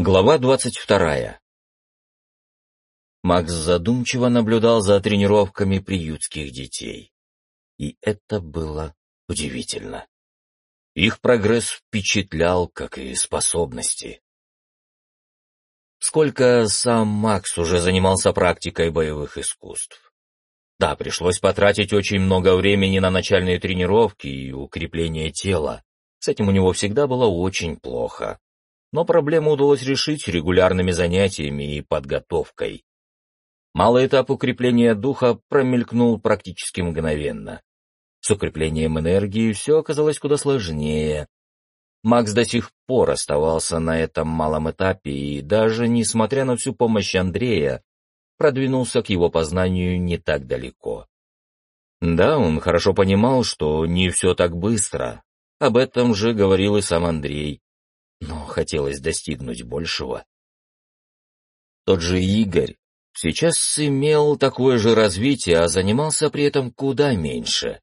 Глава двадцать вторая. Макс задумчиво наблюдал за тренировками приютских детей. И это было удивительно. Их прогресс впечатлял, как и способности. Сколько сам Макс уже занимался практикой боевых искусств. Да, пришлось потратить очень много времени на начальные тренировки и укрепление тела. С этим у него всегда было очень плохо но проблему удалось решить регулярными занятиями и подготовкой. Малый этап укрепления духа промелькнул практически мгновенно. С укреплением энергии все оказалось куда сложнее. Макс до сих пор оставался на этом малом этапе и даже, несмотря на всю помощь Андрея, продвинулся к его познанию не так далеко. Да, он хорошо понимал, что не все так быстро. Об этом же говорил и сам Андрей но хотелось достигнуть большего. Тот же Игорь сейчас имел такое же развитие, а занимался при этом куда меньше.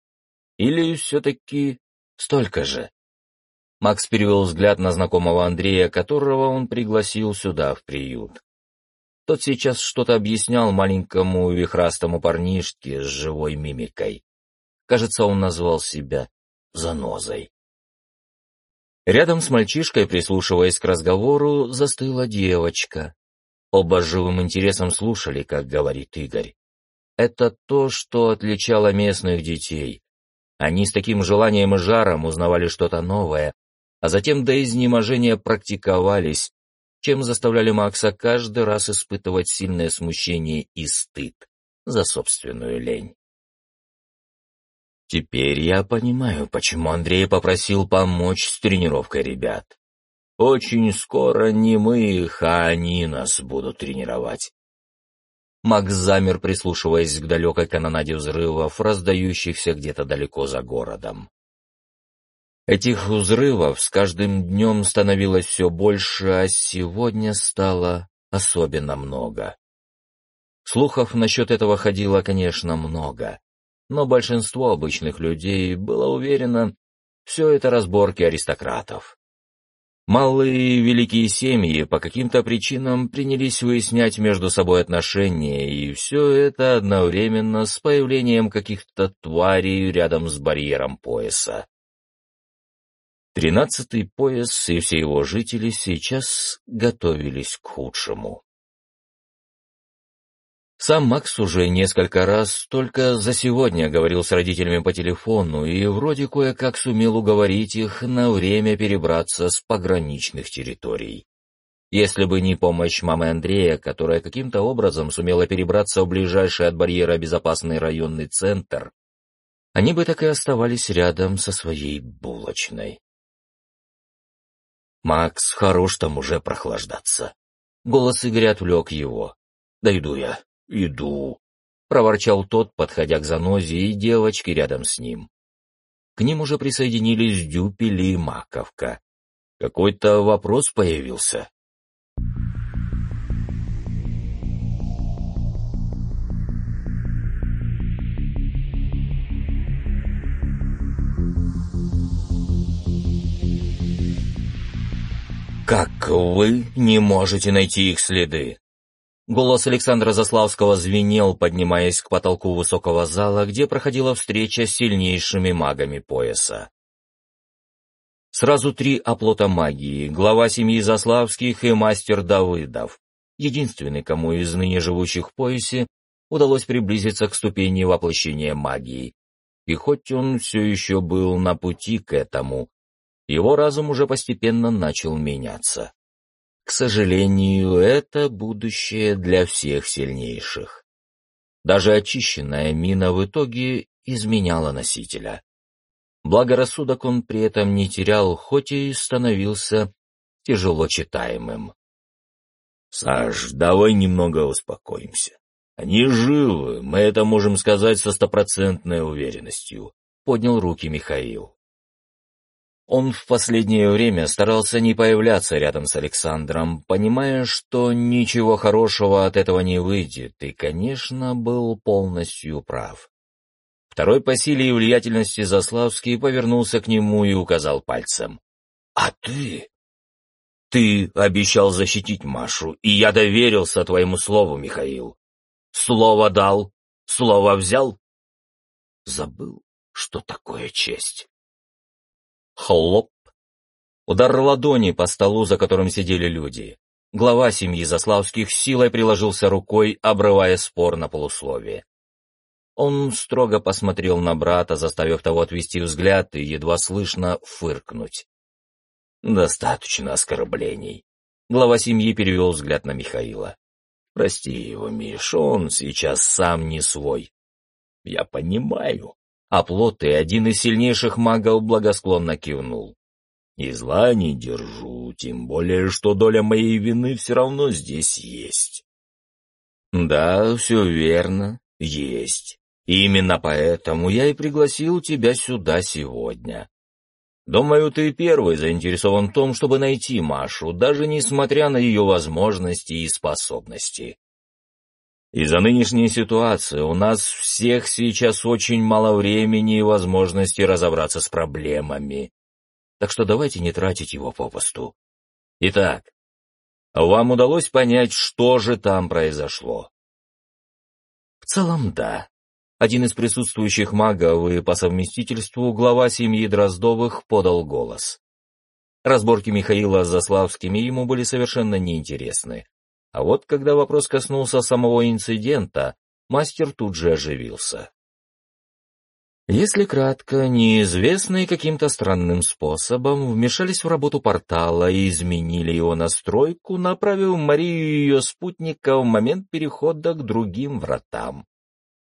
Или все-таки столько же? Макс перевел взгляд на знакомого Андрея, которого он пригласил сюда, в приют. Тот сейчас что-то объяснял маленькому вихрастому парнишке с живой мимикой. Кажется, он назвал себя занозой. Рядом с мальчишкой, прислушиваясь к разговору, застыла девочка. Оба живым интересом слушали, как говорит Игорь. Это то, что отличало местных детей. Они с таким желанием и жаром узнавали что-то новое, а затем до изнеможения практиковались, чем заставляли Макса каждый раз испытывать сильное смущение и стыд за собственную лень. Теперь я понимаю, почему Андрей попросил помочь с тренировкой ребят. Очень скоро не мы их, а они нас будут тренировать. Макс замер, прислушиваясь к далекой канонаде взрывов, раздающихся где-то далеко за городом. Этих взрывов с каждым днем становилось все больше, а сегодня стало особенно много. Слухов насчет этого ходило, конечно, много но большинство обычных людей было уверено, все это разборки аристократов. Малые и великие семьи по каким-то причинам принялись выяснять между собой отношения, и все это одновременно с появлением каких-то тварей рядом с барьером пояса. Тринадцатый пояс и все его жители сейчас готовились к худшему. Сам Макс уже несколько раз только за сегодня говорил с родителями по телефону и вроде кое-как сумел уговорить их на время перебраться с пограничных территорий. Если бы не помощь мамы Андрея, которая каким-то образом сумела перебраться в ближайший от барьера безопасный районный центр, они бы так и оставались рядом со своей булочной. «Макс, хорош там уже прохлаждаться». Голос Игоря отвлек его. «Да иду я, «Иду», — проворчал тот, подходя к занозе и девочке рядом с ним. К ним уже присоединились Дюпели и Маковка. Какой-то вопрос появился. «Как вы не можете найти их следы?» Голос Александра Заславского звенел, поднимаясь к потолку высокого зала, где проходила встреча с сильнейшими магами пояса. Сразу три оплота магии, глава семьи Заславских и мастер Давыдов, единственный, кому из ныне живущих в поясе удалось приблизиться к ступени воплощения магии. И хоть он все еще был на пути к этому, его разум уже постепенно начал меняться. К сожалению, это будущее для всех сильнейших. Даже очищенная мина в итоге изменяла носителя. Благорассудок он при этом не терял, хоть и становился тяжело читаемым. «Саш, давай немного успокоимся. Они живы, мы это можем сказать со стопроцентной уверенностью», — поднял руки Михаил. Он в последнее время старался не появляться рядом с Александром, понимая, что ничего хорошего от этого не выйдет, и, конечно, был полностью прав. Второй по силе и влиятельности Заславский повернулся к нему и указал пальцем. «А ты? Ты обещал защитить Машу, и я доверился твоему слову, Михаил. Слово дал, слово взял. Забыл, что такое честь. Хлоп. Удар ладони по столу, за которым сидели люди. Глава семьи Заславских силой приложился рукой, обрывая спор на полусловие. Он строго посмотрел на брата, заставив того отвести взгляд и едва слышно фыркнуть. «Достаточно оскорблений». Глава семьи перевел взгляд на Михаила. «Прости его, Миш, он сейчас сам не свой». «Я понимаю». А плоты один из сильнейших магов благосклонно кивнул. «И зла не держу, тем более, что доля моей вины все равно здесь есть». «Да, все верно, есть. Именно поэтому я и пригласил тебя сюда сегодня. Думаю, ты первый заинтересован в том, чтобы найти Машу, даже несмотря на ее возможности и способности. Из-за нынешней ситуации у нас всех сейчас очень мало времени и возможности разобраться с проблемами. Так что давайте не тратить его попусту. Итак, вам удалось понять, что же там произошло? В целом, да. Один из присутствующих магов и по совместительству глава семьи Дроздовых подал голос. Разборки Михаила с Заславскими ему были совершенно неинтересны. А вот когда вопрос коснулся самого инцидента, мастер тут же оживился. Если кратко, неизвестные каким-то странным способом вмешались в работу портала и изменили его настройку, направив Марию и ее спутника в момент перехода к другим вратам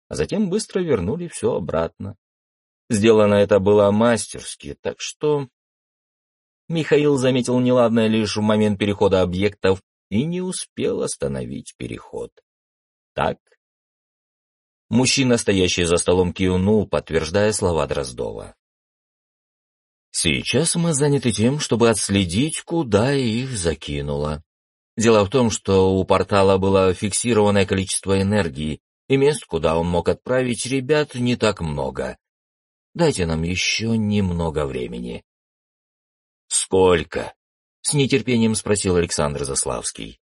а затем быстро вернули все обратно. Сделано это было мастерски, так что... Михаил заметил неладное лишь в момент перехода объектов и не успел остановить переход. Так? Мужчина, стоящий за столом, кивнул, подтверждая слова Дроздова. Сейчас мы заняты тем, чтобы отследить, куда их закинуло. Дело в том, что у портала было фиксированное количество энергии, и мест, куда он мог отправить ребят, не так много. Дайте нам еще немного времени. «Сколько?» — с нетерпением спросил Александр Заславский.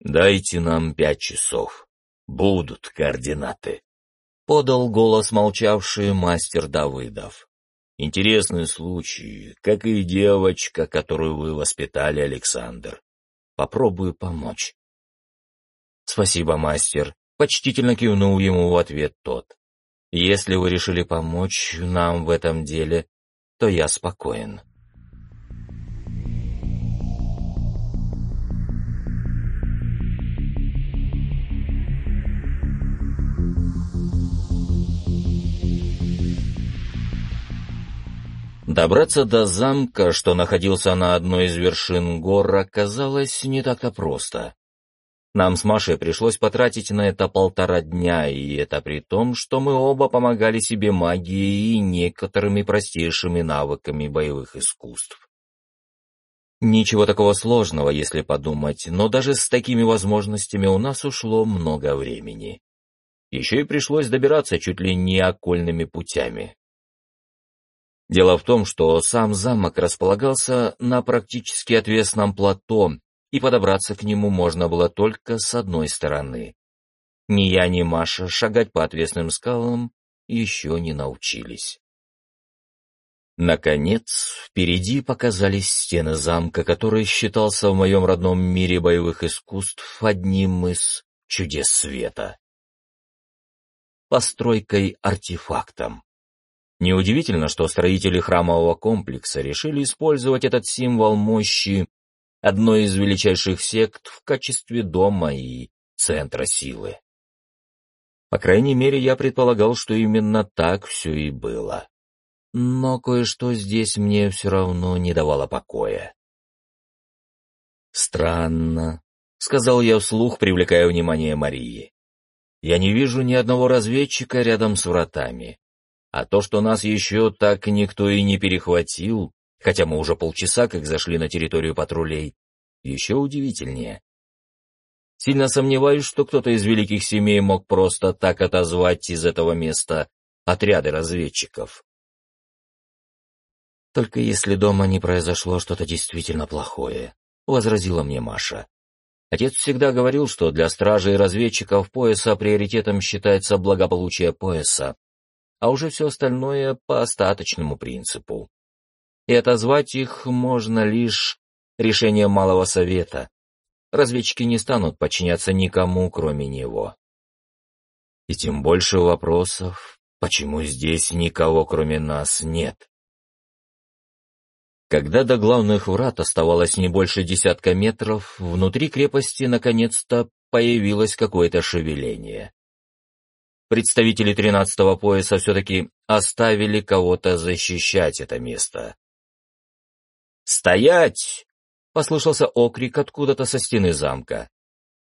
«Дайте нам пять часов. Будут координаты», — подал голос молчавший мастер Давыдов. «Интересный случай, как и девочка, которую вы воспитали, Александр. Попробую помочь». «Спасибо, мастер», Почтительно кивнул ему в ответ тот. «Если вы решили помочь нам в этом деле, то я спокоен». Добраться до замка, что находился на одной из вершин гор, оказалось не так-то просто. Нам с Машей пришлось потратить на это полтора дня, и это при том, что мы оба помогали себе магией и некоторыми простейшими навыками боевых искусств. Ничего такого сложного, если подумать, но даже с такими возможностями у нас ушло много времени. Еще и пришлось добираться чуть ли не окольными путями. Дело в том, что сам замок располагался на практически отвесном плато, и подобраться к нему можно было только с одной стороны. Ни я, ни Маша шагать по отвесным скалам еще не научились. Наконец, впереди показались стены замка, который считался в моем родном мире боевых искусств одним из чудес света. Постройкой-артефактом. Неудивительно, что строители храмового комплекса решили использовать этот символ мощи одной из величайших сект в качестве дома и центра силы. По крайней мере, я предполагал, что именно так все и было. Но кое-что здесь мне все равно не давало покоя. «Странно», — сказал я вслух, привлекая внимание Марии. «Я не вижу ни одного разведчика рядом с вратами. А то, что нас еще так никто и не перехватил, хотя мы уже полчаса как зашли на территорию патрулей, еще удивительнее. Сильно сомневаюсь, что кто-то из великих семей мог просто так отозвать из этого места отряды разведчиков. Только если дома не произошло что-то действительно плохое, — возразила мне Маша. Отец всегда говорил, что для стражей и разведчиков пояса приоритетом считается благополучие пояса, а уже все остальное по остаточному принципу. И отозвать их можно лишь решением Малого Совета. Разведчики не станут подчиняться никому, кроме него. И тем больше вопросов, почему здесь никого, кроме нас, нет. Когда до главных врат оставалось не больше десятка метров, внутри крепости наконец-то появилось какое-то шевеление. Представители тринадцатого пояса все-таки оставили кого-то защищать это место. «Стоять!» — послышался окрик откуда-то со стены замка.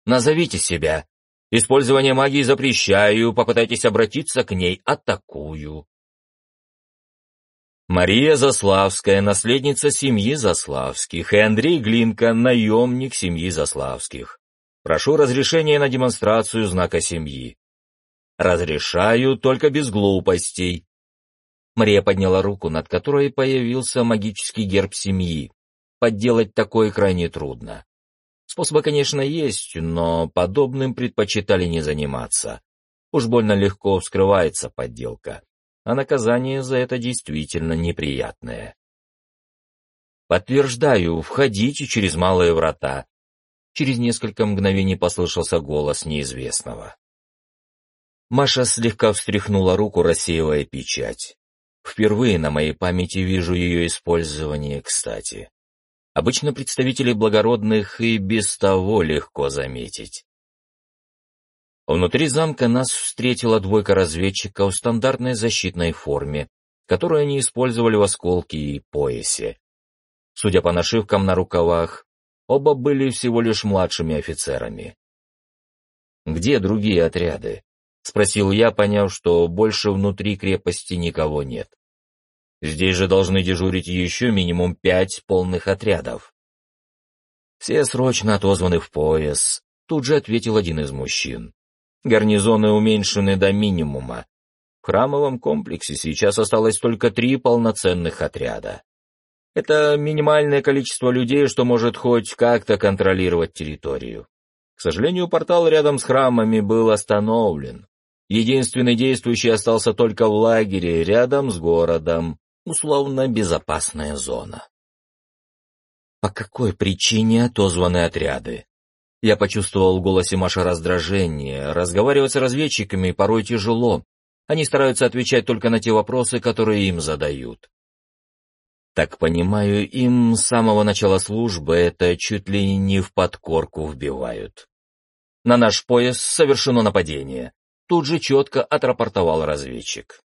«Назовите себя. Использование магии запрещаю, попытайтесь обратиться к ней, атакую». Мария Заславская, наследница семьи Заславских, и Андрей Глинка, наемник семьи Заславских. Прошу разрешения на демонстрацию знака семьи. Разрешаю, только без глупостей. Мария подняла руку, над которой появился магический герб семьи. Подделать такое крайне трудно. Способы, конечно, есть, но подобным предпочитали не заниматься. Уж больно легко вскрывается подделка а наказание за это действительно неприятное. «Подтверждаю, входите через малые врата». Через несколько мгновений послышался голос неизвестного. Маша слегка встряхнула руку, рассеивая печать. Впервые на моей памяти вижу ее использование, кстати. Обычно представителей благородных и без того легко заметить. Внутри замка нас встретила двойка разведчиков в стандартной защитной форме, которую они использовали в осколке и поясе. Судя по нашивкам на рукавах, оба были всего лишь младшими офицерами. «Где другие отряды?» — спросил я, поняв, что больше внутри крепости никого нет. «Здесь же должны дежурить еще минимум пять полных отрядов». «Все срочно отозваны в пояс», — тут же ответил один из мужчин. Гарнизоны уменьшены до минимума. В храмовом комплексе сейчас осталось только три полноценных отряда. Это минимальное количество людей, что может хоть как-то контролировать территорию. К сожалению, портал рядом с храмами был остановлен. Единственный действующий остался только в лагере рядом с городом, условно безопасная зона. По какой причине отозваны отряды? Я почувствовал в голосе Маши раздражение. Разговаривать с разведчиками порой тяжело. Они стараются отвечать только на те вопросы, которые им задают. Так понимаю, им с самого начала службы это чуть ли не в подкорку вбивают. На наш пояс совершено нападение. Тут же четко отрапортовал разведчик.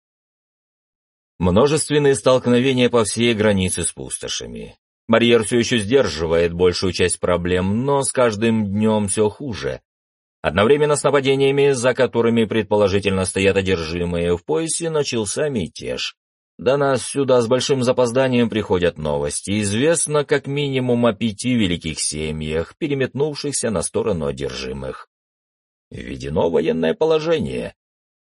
Множественные столкновения по всей границе с пустошами. Барьер все еще сдерживает большую часть проблем, но с каждым днем все хуже. Одновременно с нападениями, за которыми предположительно стоят одержимые в поясе, начался мятеж. До нас сюда с большим запозданием приходят новости. Известно как минимум о пяти великих семьях, переметнувшихся на сторону одержимых. Введено военное положение.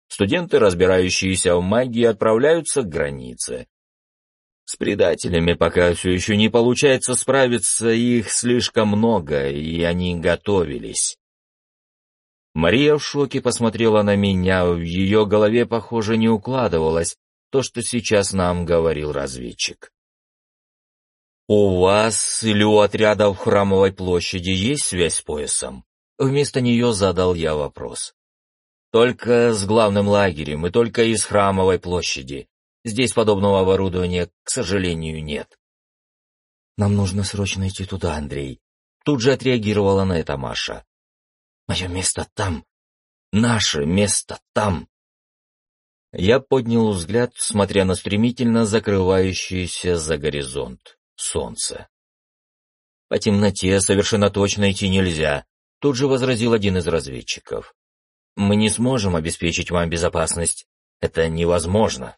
Студенты, разбирающиеся в магии, отправляются к границе. С предателями пока все еще не получается справиться, их слишком много, и они готовились. Мария в шоке посмотрела на меня, в ее голове, похоже, не укладывалось то, что сейчас нам говорил разведчик. «У вас или у отряда в Храмовой площади есть связь с поясом?» Вместо нее задал я вопрос. «Только с главным лагерем и только из Храмовой площади. Здесь подобного оборудования, к сожалению, нет. Нам нужно срочно идти туда, Андрей. Тут же отреагировала на это Маша. Мое место там. Наше место там. Я поднял взгляд, смотря на стремительно закрывающееся за горизонт солнце. По темноте совершенно точно идти нельзя, тут же возразил один из разведчиков. Мы не сможем обеспечить вам безопасность. Это невозможно.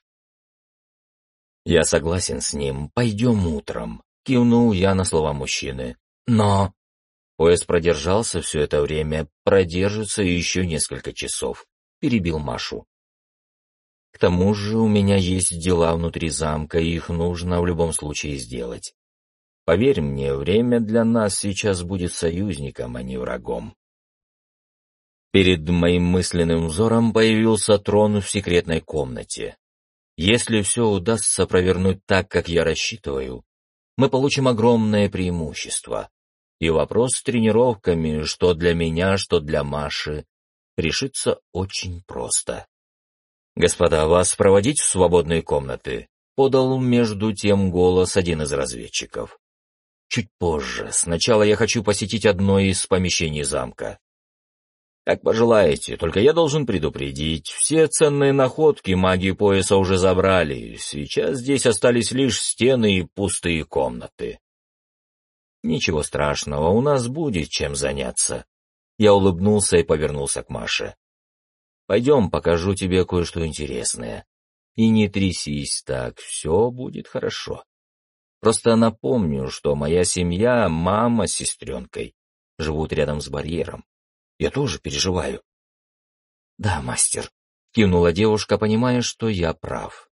«Я согласен с ним. Пойдем утром», — кивнул я на слова мужчины. «Но...» Поезд продержался все это время, продержится еще несколько часов. Перебил Машу. К тому же у меня есть дела внутри замка, и их нужно в любом случае сделать. Поверь мне, время для нас сейчас будет союзником, а не врагом. Перед моим мысленным взором появился трон в секретной комнате. Если все удастся провернуть так, как я рассчитываю, мы получим огромное преимущество. И вопрос с тренировками, что для меня, что для Маши, решится очень просто. «Господа, вас проводить в свободные комнаты?» — подал между тем голос один из разведчиков. «Чуть позже. Сначала я хочу посетить одно из помещений замка». «Как пожелаете, только я должен предупредить, все ценные находки маги пояса уже забрали, сейчас здесь остались лишь стены и пустые комнаты». «Ничего страшного, у нас будет чем заняться». Я улыбнулся и повернулся к Маше. «Пойдем, покажу тебе кое-что интересное. И не трясись так, все будет хорошо. Просто напомню, что моя семья, мама с сестренкой, живут рядом с барьером. Я тоже переживаю». «Да, мастер», — кивнула девушка, понимая, что я прав.